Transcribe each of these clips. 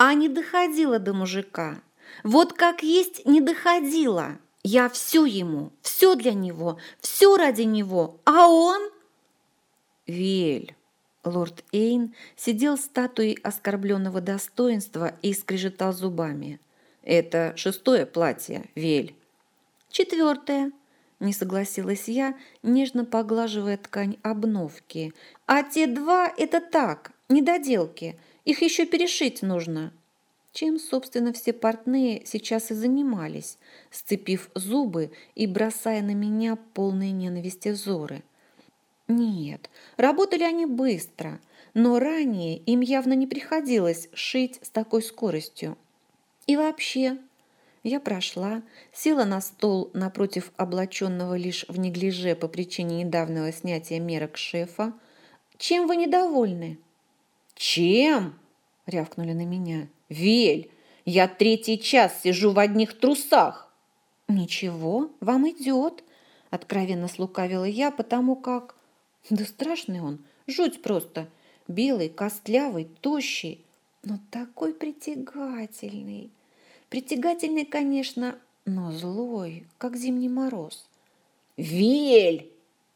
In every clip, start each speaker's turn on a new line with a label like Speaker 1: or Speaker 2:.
Speaker 1: а не доходила до мужика. Вот как есть не доходила. Я все ему, все для него, все ради него, а он...
Speaker 2: Вель, лорд Эйн сидел статуей оскорбленного достоинства и скрежетал зубами. Это шестое платье, Вель.
Speaker 1: Четвертое, не согласилась я, нежно поглаживая ткань обновки. А те два – это так, недоделки. Их еще перешить нужно. Чем, собственно, все портные сейчас и занимались, сцепив зубы и бросая на меня полные ненависти взоры. Нет, работали они быстро, но ранее им явно не приходилось шить с такой скоростью. И вообще, я прошла, села на стол напротив облаченного лишь в неглиже по причине недавнего снятия мерок шефа. «Чем вы недовольны?»
Speaker 2: «Чем?» – рявкнули на меня. «Вель, я третий час сижу в одних трусах!»
Speaker 1: «Ничего, вам идет!» – откровенно слукавила я, потому как... Да страшный он, жуть просто. Белый, костлявый, тощий, но такой притягательный. Притягательный, конечно, но злой, как зимний мороз.
Speaker 2: «Вель!»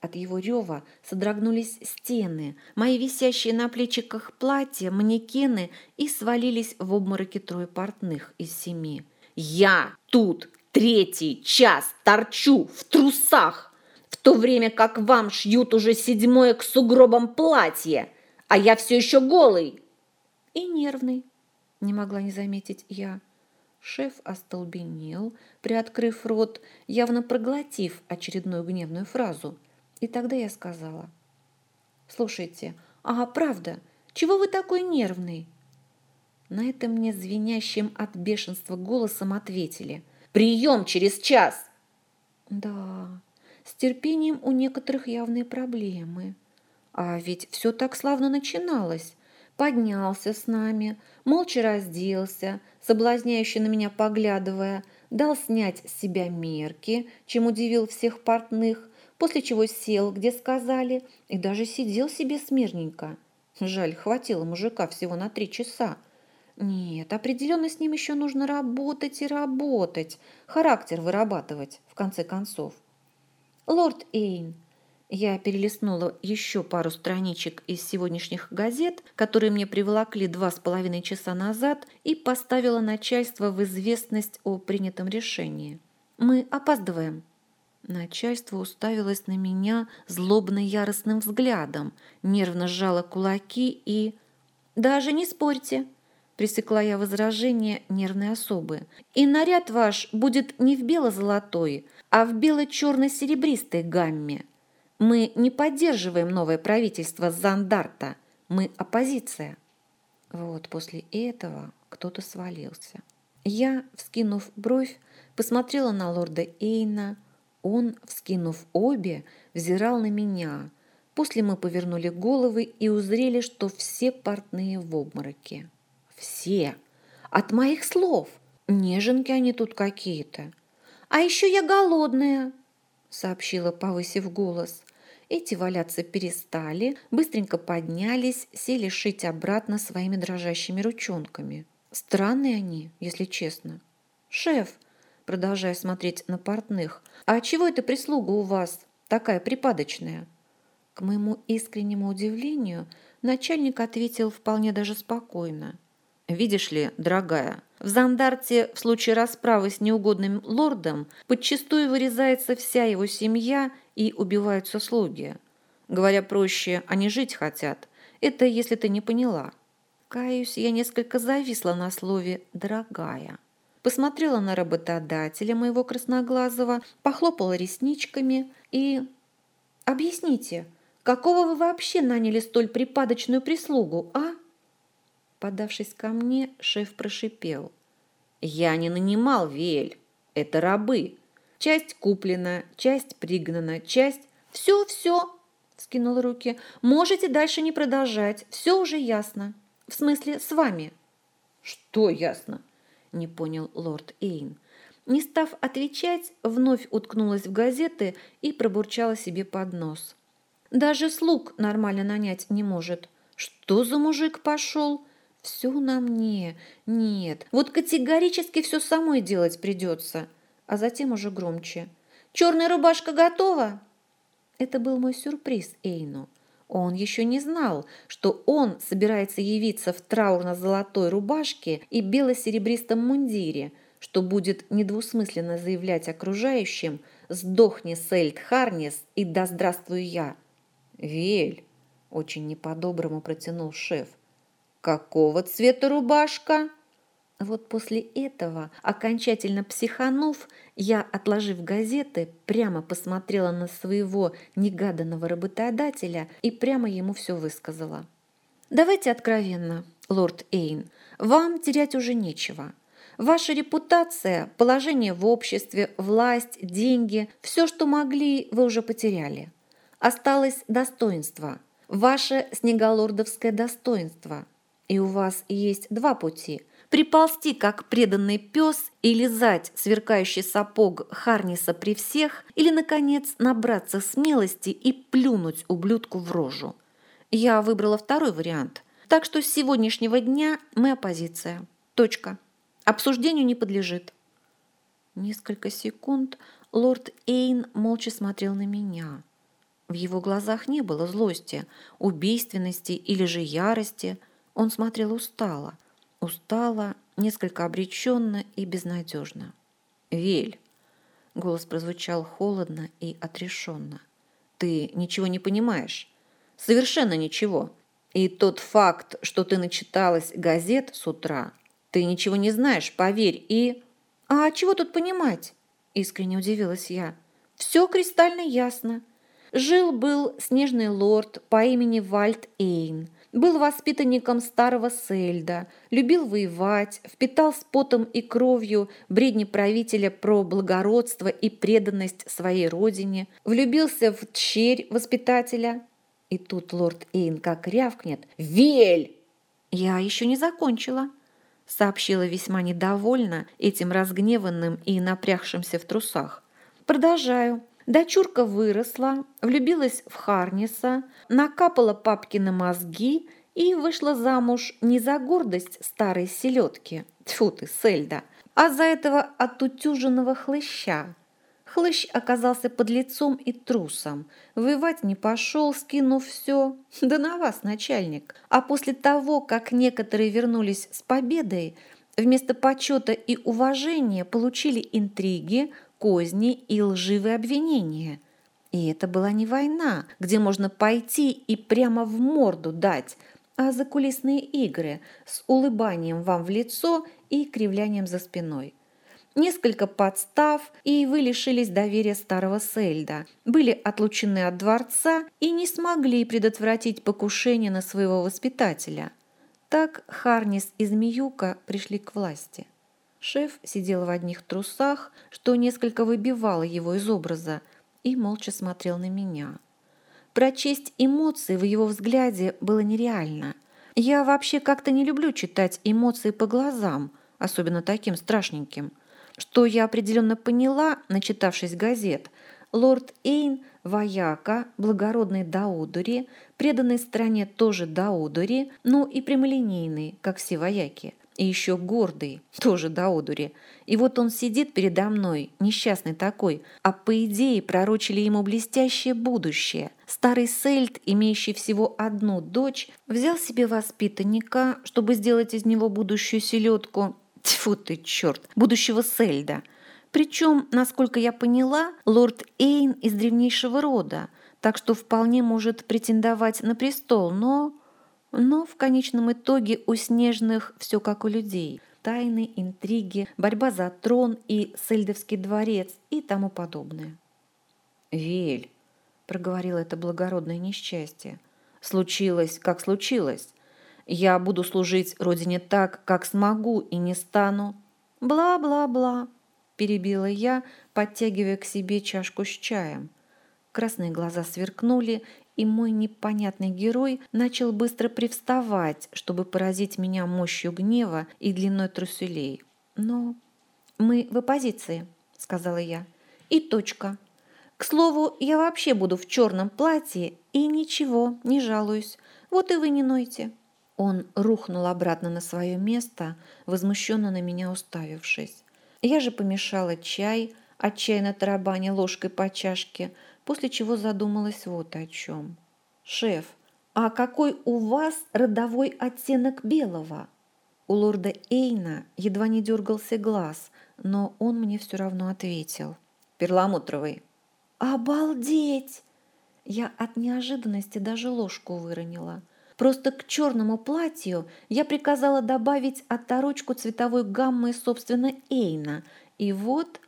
Speaker 1: От его рева содрогнулись стены, мои висящие на плечиках платья, манекены и свалились в обмороки трое портных из семи.
Speaker 2: «Я тут третий час торчу в трусах, в то время как вам шьют уже седьмое к сугробам платье, а я все еще голый!»
Speaker 1: «И нервный», — не могла не заметить я. Шеф остолбенел, приоткрыв рот, явно проглотив очередную гневную фразу — и тогда я сказала, «Слушайте, а правда, чего вы такой нервный?» На это мне звенящим от бешенства голосом ответили, «Прием через час!» Да, с терпением у некоторых явные проблемы. А ведь все так славно начиналось. Поднялся с нами, молча разделся, соблазняюще на меня поглядывая, дал снять с себя мерки, чем удивил всех портных, после чего сел, где сказали, и даже сидел себе смирненько. Жаль, хватило мужика всего на три часа. Нет, определенно с ним еще нужно работать и работать, характер вырабатывать, в конце концов. Лорд Эйн, я перелистнула еще пару страничек из сегодняшних газет, которые мне приволокли два с половиной часа назад, и поставила начальство в известность о принятом решении. Мы опаздываем. Начальство уставилось на меня злобно-яростным взглядом, нервно сжало кулаки и... «Даже не спорьте!» – пресекла я возражение нервной особы. «И наряд ваш будет не в бело-золотой, а в бело-черно-серебристой гамме. Мы не поддерживаем новое правительство Зандарта, мы оппозиция». Вот после этого кто-то свалился. Я, вскинув бровь, посмотрела на лорда Эйна, он, вскинув обе, взирал на меня. После мы повернули головы и узрели, что все портные в обмороке. Все. От моих слов. Неженки они тут какие-то. А еще я голодная, сообщила, повысив голос. Эти валяться перестали, быстренько поднялись, сели шить обратно своими дрожащими ручонками. Странные они, если честно. «Шеф, продолжая смотреть на портных. «А чего эта прислуга у вас такая припадочная?» К моему искреннему удивлению, начальник ответил вполне даже спокойно. «Видишь ли, дорогая, в Зандарте в случае расправы с неугодным лордом подчастую вырезается вся его семья и убиваются слуги. Говоря проще, они жить хотят. Это если ты не поняла». Каюсь, я несколько зависла на слове «дорогая» посмотрела на работодателя моего красноглазого, похлопала ресничками и... «Объясните, какого вы вообще наняли столь припадочную прислугу, а?» Подавшись ко мне, шеф прошипел. «Я не нанимал Вель, это рабы. Часть куплена, часть пригнана, часть... Все-все!» скинула руки. «Можете дальше не продолжать, все уже ясно. В смысле, с вами». «Что ясно?» Не понял лорд Эйн. Не став отвечать, вновь уткнулась в газеты и пробурчала себе под нос. Даже слуг нормально нанять не может. Что за мужик пошел? Все на мне. Нет. Вот категорически все самой делать придется. А затем уже громче. Черная рубашка готова? Это был мой сюрприз Эйну. Он еще не знал, что он собирается явиться в траурно-золотой рубашке и бело-серебристом мундире, что будет недвусмысленно заявлять окружающим «Сдохни, Сельд Харнес, и да здравствуй я!» «Вель!» – очень не по-доброму протянул шеф – «Какого цвета рубашка?» Вот после этого, окончательно психанув, я, отложив газеты, прямо посмотрела на своего негаданного работодателя и прямо ему все высказала. «Давайте откровенно, лорд Эйн, вам терять уже нечего. Ваша репутация, положение в обществе, власть, деньги, все, что могли, вы уже потеряли. Осталось достоинство, ваше снеголордовское достоинство – и у вас есть два пути – приползти, как преданный пес, и лизать сверкающий сапог Харниса при всех, или, наконец, набраться смелости и плюнуть ублюдку в рожу. Я выбрала второй вариант, так что с сегодняшнего дня мы оппозиция. Точка. Обсуждению не подлежит. Несколько секунд лорд Эйн молча смотрел на меня. В его глазах не было злости, убийственности или же ярости – он смотрел устало, устало, несколько обреченно и безнадежно. «Вель!» — голос прозвучал холодно и отрешенно. «Ты ничего не понимаешь. Совершенно ничего. И тот факт, что ты начиталась газет с утра, ты ничего не знаешь, поверь, и...» «А чего тут понимать?» — искренне удивилась я. «Все кристально ясно. Жил-был снежный лорд по имени Вальд Эйн, был воспитанником старого Сельда, любил воевать, впитал с потом и кровью бредни правителя про благородство и преданность своей родине, влюбился в тщерь воспитателя. И тут лорд Эйн как рявкнет «Вель!» «Я еще не закончила», — сообщила весьма недовольна этим разгневанным и напрягшимся в трусах. «Продолжаю. Дочурка выросла, влюбилась в Харниса, накапала папки на мозги и вышла замуж не за гордость старой селедки, тьфу ты, Сельда, а за этого отутюженного хлыща. Хлыщ оказался под лицом и трусом. Воевать не пошел, скинув все. Да на вас, начальник. А после того, как некоторые вернулись с победой, вместо почета и уважения получили интриги, козни и лживые обвинения. И это была не война, где можно пойти и прямо в морду дать, а закулисные игры с улыбанием вам в лицо и кривлянием за спиной. Несколько подстав, и вы лишились доверия старого Сельда, были отлучены от дворца и не смогли предотвратить покушение на своего воспитателя. Так Харнис и Змеюка пришли к власти. Шеф сидел в одних трусах, что несколько выбивало его из образа, и молча смотрел на меня. Прочесть эмоции в его взгляде было нереально. Я вообще как-то не люблю читать эмоции по глазам, особенно таким страшненьким. Что я определенно поняла, начитавшись газет, лорд Эйн – вояка, благородный Даудури, преданный стране тоже Даудури, ну и прямолинейный, как все вояки – и еще гордый, тоже до одури. И вот он сидит передо мной, несчастный такой, а по идее пророчили ему блестящее будущее. Старый Сельд, имеющий всего одну дочь, взял себе воспитанника, чтобы сделать из него будущую селедку. Тьфу ты, черт, будущего Сельда. Причем, насколько я поняла, лорд Эйн из древнейшего рода, так что вполне может претендовать на престол, но... Но в конечном итоге у Снежных все как у людей. Тайны, интриги, борьба за трон и Сельдовский дворец и тому подобное. «Вель», — проговорило это благородное несчастье, — «случилось, как случилось. Я буду служить Родине так, как смогу и не стану». «Бла-бла-бла», — перебила я, подтягивая к себе чашку с чаем. Красные глаза сверкнули, и мой непонятный герой начал быстро привставать, чтобы поразить меня мощью гнева и длиной труселей. «Но мы в оппозиции», — сказала я. «И точка. К слову, я вообще буду в черном платье и ничего, не жалуюсь. Вот и вы не нойте». Он рухнул обратно на свое место, возмущенно на меня уставившись. Я же помешала чай, отчаянно тарабаня ложкой по чашке, после чего задумалась вот о чем. «Шеф, а какой у вас родовой оттенок белого?» У лорда Эйна едва не дергался глаз, но он мне все равно ответил. «Перламутровый». «Обалдеть!» Я от неожиданности даже ложку выронила. Просто к черному платью я приказала добавить оторочку цветовой гаммы, собственно, Эйна. И вот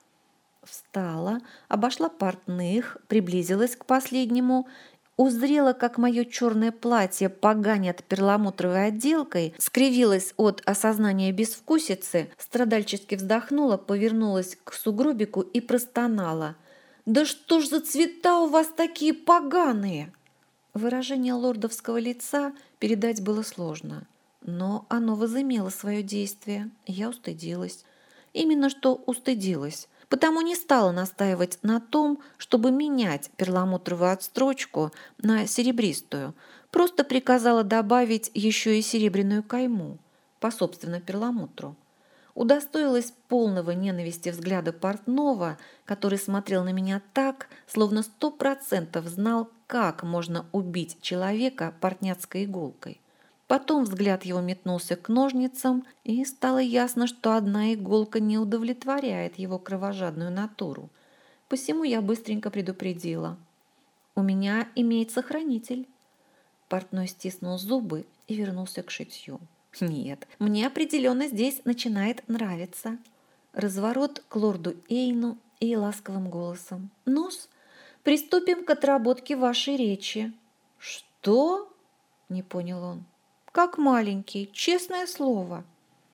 Speaker 1: встала, обошла портных, приблизилась к последнему, узрела, как мое черное платье поганят перламутровой отделкой, скривилась от осознания безвкусицы, страдальчески вздохнула, повернулась к сугробику и простонала. «Да что ж за цвета у вас такие поганые!» Выражение лордовского лица передать было сложно, но оно возымело свое действие, я устыдилась. Именно что устыдилась, потому не стала настаивать на том, чтобы менять перламутровую отстрочку на серебристую, просто приказала добавить еще и серебряную кайму по собственному перламутру. Удостоилась полного ненависти взгляда портного, который смотрел на меня так, словно сто процентов знал, как можно убить человека портняцкой иголкой. Потом взгляд его метнулся к ножницам, и стало ясно, что одна иголка не удовлетворяет его кровожадную натуру. Посему я быстренько предупредила. «У меня имеется хранитель». Портной стиснул зубы и вернулся к шитью. «Нет, мне определенно здесь начинает нравиться». Разворот к лорду Эйну и ласковым голосом. «Нус, приступим к отработке вашей речи». «Что?» – не понял он как маленький, честное слово.